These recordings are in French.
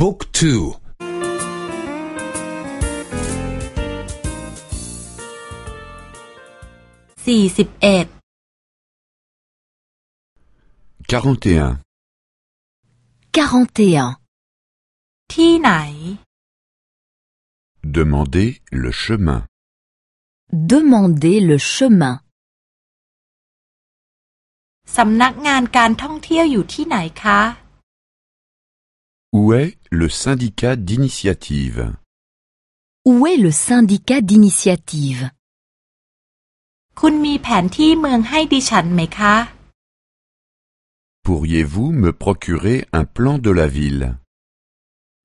บุ๊กทูสี่สิบเอ็ด 41. 41. ที่ไหน Demandez le chemin. Demandez le chemin. สำนักงานการท่องเที่ยวอยู่ที่ไหนคะ Où est le syndicat d'initiative? Où est le syndicat d'initiative? Pourriez-vous me procurer un plan de la ville?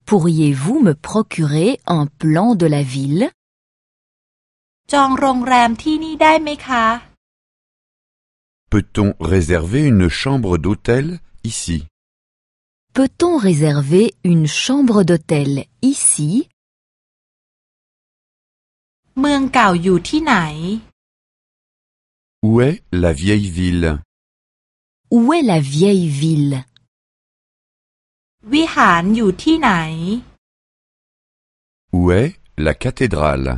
Pourriez-vous me procurer un plan de la ville? Peut-on réserver une chambre d'hôtel ici? Peut-on réserver une chambre d'hôtel ici เมืองเก่าอยู่ที่ไหน Où est la vieille ville Où est la vieille ville วิหารอยู่ที่ไหน Où est la cathédrale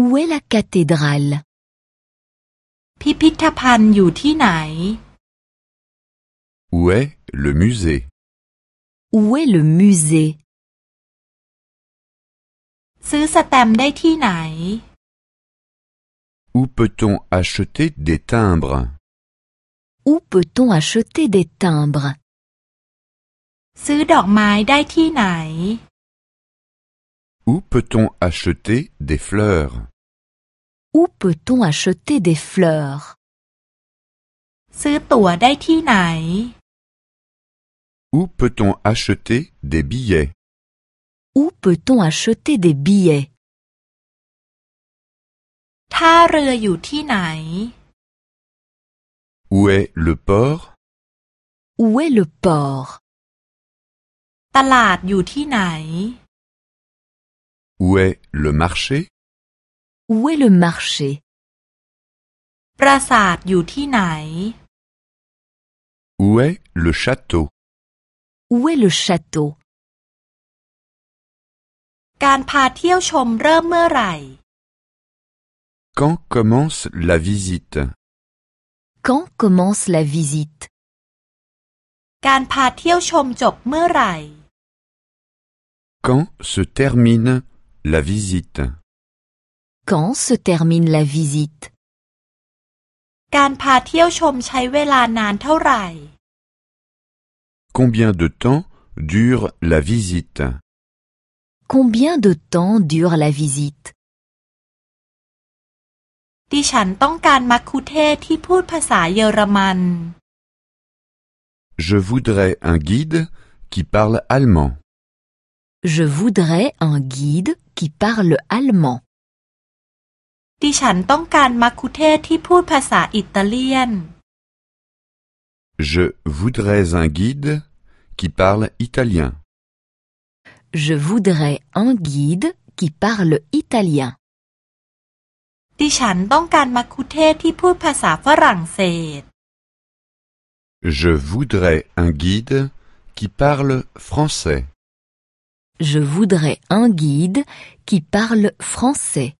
Où est la cathédrale พิพิธภัณฑ์อยู่ที่ไหน Où est le musée Où est le musée ซื้อสแตมป์ได้ที่ไหน Où peut-on acheter des timbres Où peut-on acheter des timbres ซื้อดอกไม้ได้ที่ไหน Où peut-on acheter des fleurs Où peut-on acheter des fleurs ซื้อตั๋วได้ที่ไหน Où peut-on acheter des billets? Où peut-on acheter des billets? Où est le port? Où est le port? Où est le marché? Où est le marché? Où est le château? Où est le château การพาเที่ยวชมเริ่มเมื่อไหร่ Quand commence la visite Quand commence la visite การพาเที่ยวชมจบเมื่อไหร่ Quand se termine la visite Quand se termine la visite การพาเที่ยวชมใช้เวลานานเท่าไหร่ Combien de temps dure la visite Combien de temps dure la visite ดิฉันต้องการมัคคุเทศก์ที่พูดภาษาเยอรมัน Je voudrais un guide qui parle allemand. Je voudrais un guide qui parle allemand. ดิฉันต้องการมัคคุเทศก์ที่พูดภาษาอิตาเลียน Je voudrais un guide qui parle italien. Je voudrais un guide qui parle italien. ดิฉันต้องการมัคคุเทศก์ที่พูดภาษาฝรั่งเศส Je voudrais un guide qui parle français. Je voudrais un guide qui parle français.